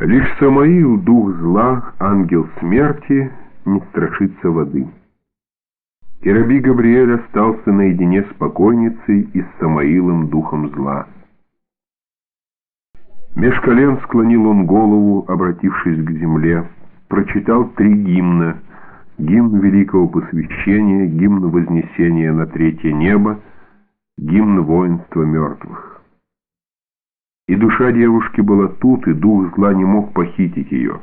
Лишь Самаил, дух зла, ангел смерти, не страшится воды. И раби Габриэль остался наедине с покойницей и с Самаилом, духом зла. Меж колен склонил он голову, обратившись к земле, прочитал три гимна, гимн великого посвящения, гимн вознесения на третье небо, гимн воинства мертвых. И душа девушки была тут, и дух зла не мог похитить ее.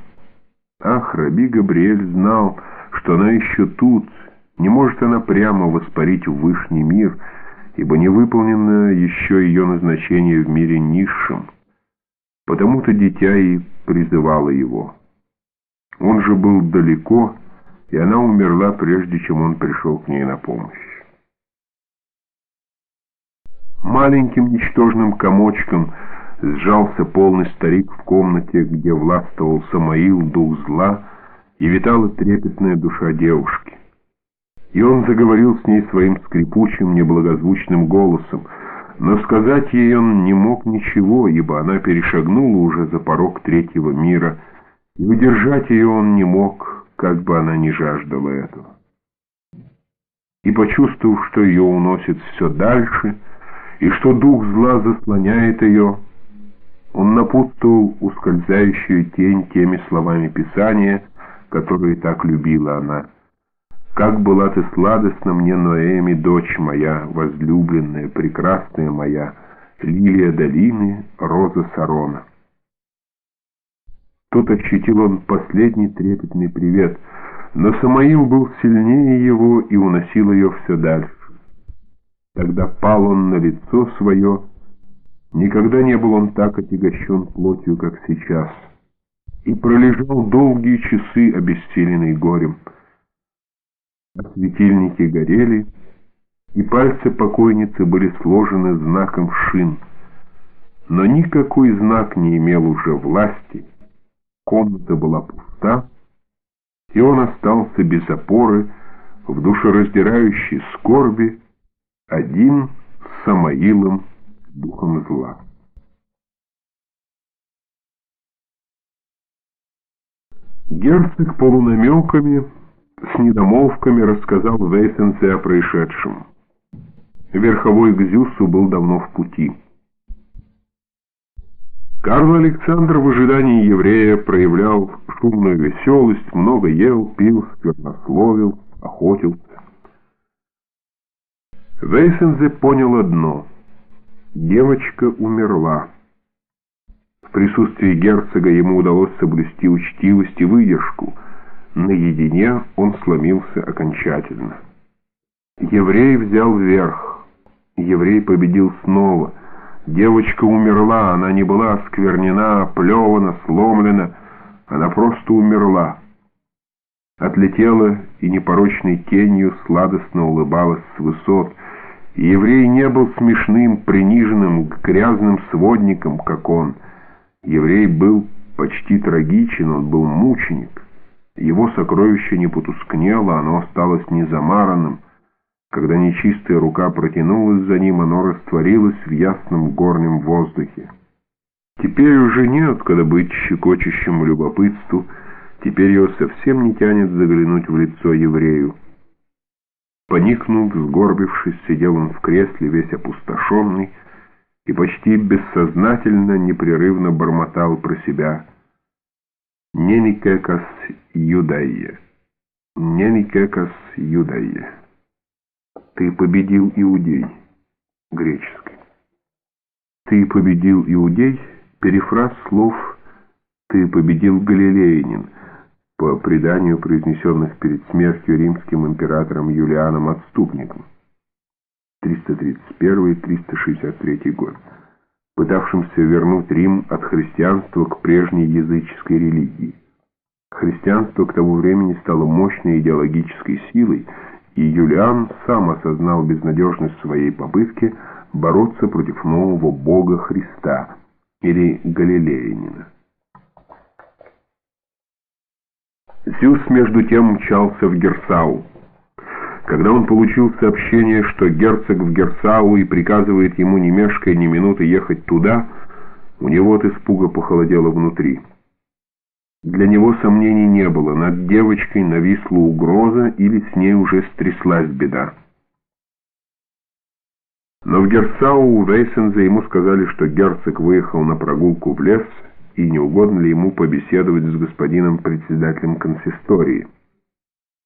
Ах, Раби Габриэль знал, что она еще тут, не может она прямо воспарить в вышний мир, ибо не выполнено еще ее назначение в мире низшем. Потому-то дитя и призывало его. Он же был далеко, и она умерла, прежде чем он пришел к ней на помощь. Маленьким ничтожным комочком – сжался полный старик в комнате, где властвовал Самаил, дух зла, и витала трепетная душа девушки. И он заговорил с ней своим скрипучим, неблагозвучным голосом, но сказать ей он не мог ничего, ибо она перешагнула уже за порог третьего мира, и удержать ее он не мог, как бы она ни жаждала этого. И почувствовав, что ее уносит все дальше, и что дух зла заслоняет ее, он напутствовал ускользающую тень теми словами Писания, которые так любила она. «Как была ты сладостна мне, Ноэми, дочь моя, возлюбленная, прекрасная моя, лилия долины, роза Сарона». Тут ощутил он последний трепетный привет, но Самаил был сильнее его и уносил ее все дальше. Тогда пал он на лицо свое, Никогда не был он так отягощен плотью, как сейчас, и пролежал долгие часы, обессиленный горем. А светильники горели, и пальцы покойницы были сложены знаком шин. Но никакой знак не имел уже власти. Комната была пуста, и он остался без опоры в душераздирающей скорби, один с Самаилом духом зла. Герцог полунамеками, с недомолвками рассказал Вейсенсе о происшедшем. Верховой Гзюсу был давно в пути. Карл Александр в ожидании еврея проявлял шумную веселость, много ел, пил, сквернословил, охотился. Вейсензе понял одно — Девочка умерла. В присутствии герцога ему удалось соблюсти учтивость и выдержку. Наедине он сломился окончательно. Еврей взял верх. Еврей победил снова. Девочка умерла, она не была осквернена, оплевана, сломлена. Она просто умерла. Отлетела и непорочной тенью сладостно улыбалась с высот, еврей не был смешным, приниженным, грязным сводником, как он. Еврей был почти трагичен, он был мученик. Его сокровище не потускнело, оно осталось незамаранным. Когда нечистая рука протянулась за ним, оно растворилось в ясном горнем воздухе. Теперь уже нет, когда быть щекочущему любопытству, теперь его совсем не тянет заглянуть в лицо еврею. Поникнув, сгорбившись, сидел он в кресле, весь опустошенный, и почти бессознательно, непрерывно бормотал про себя «Неникекас юдае, неникекас юдае». «Ты победил иудей» греческий. «Ты победил иудей» перефраз слов «Ты победил галилеянин» по преданию произнесенных перед смертью римским императором Юлианом Отступником 331-363 год, пытавшимся вернуть Рим от христианства к прежней языческой религии. Христианство к тому времени стало мощной идеологической силой, и Юлиан сам осознал безнадежность своей попытки бороться против нового бога Христа или Галилеянина. Зюс между тем мчался в Герсау. Когда он получил сообщение, что герцог в Герсау и приказывает ему ни мешкая ни минуты ехать туда, у него от испуга похолодело внутри. Для него сомнений не было, над девочкой нависла угроза или с ней уже стряслась беда. Но в Герцау у Вейсенза ему сказали, что герцог выехал на прогулку в лес, и не угодно ли ему побеседовать с господином председателем консистории.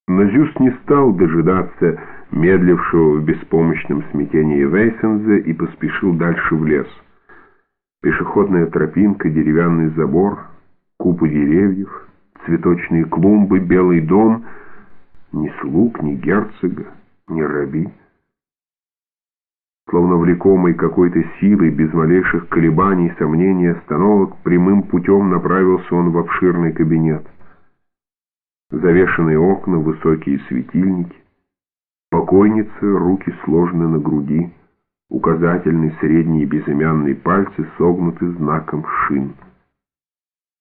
Но Зюс не стал дожидаться медлившего в беспомощном смятении Вейсенза и поспешил дальше в лес. Пешеходная тропинка, деревянный забор, купы деревьев, цветочные клумбы, белый дом, ни слуг, ни герцога, ни раби. Словно влекомый какой-то силой, без малейших колебаний, сомнений, остановок, прямым путем направился он в обширный кабинет. Завешенные окна, высокие светильники. Покойница, руки сложены на груди, указательный, средний и безымянный пальцы согнуты знаком шин.